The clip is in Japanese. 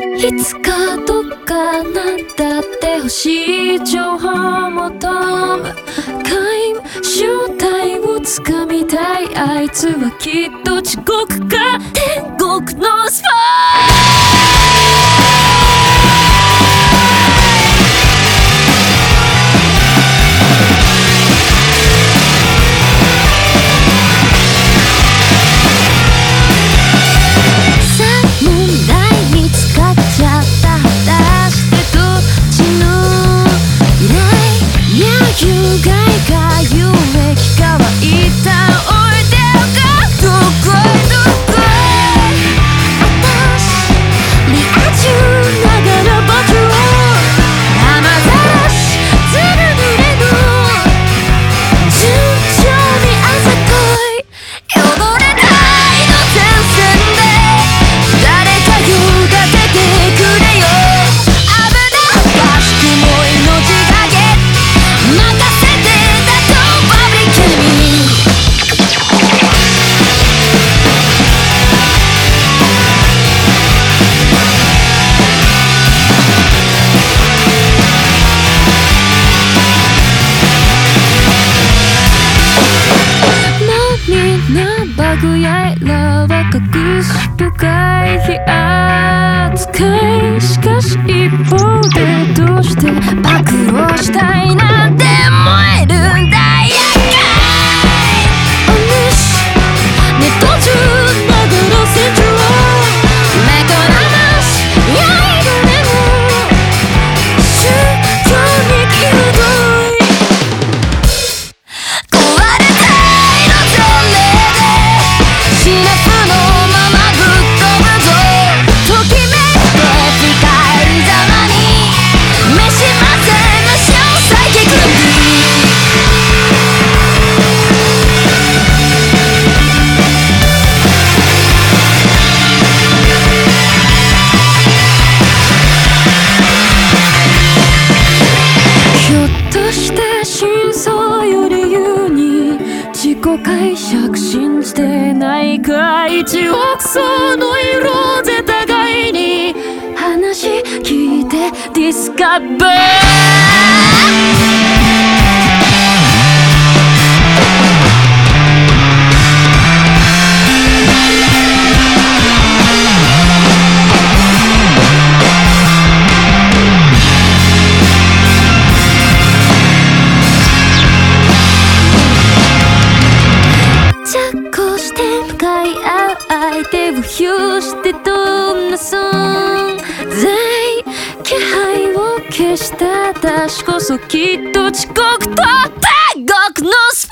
いつかどっかなんだって欲しい情報を求む。皆無正体をつかみたい。あいつはきっと地獄か。天国のスパイや有害か有益かは一旦回しかし一方でどうして暴露したいなそして真相より優に自己解釈信じてないか一億層の色で互いに話聞いてディスカバー相手を表してどんな存在気配を消した私こそきっと遅刻と天国のス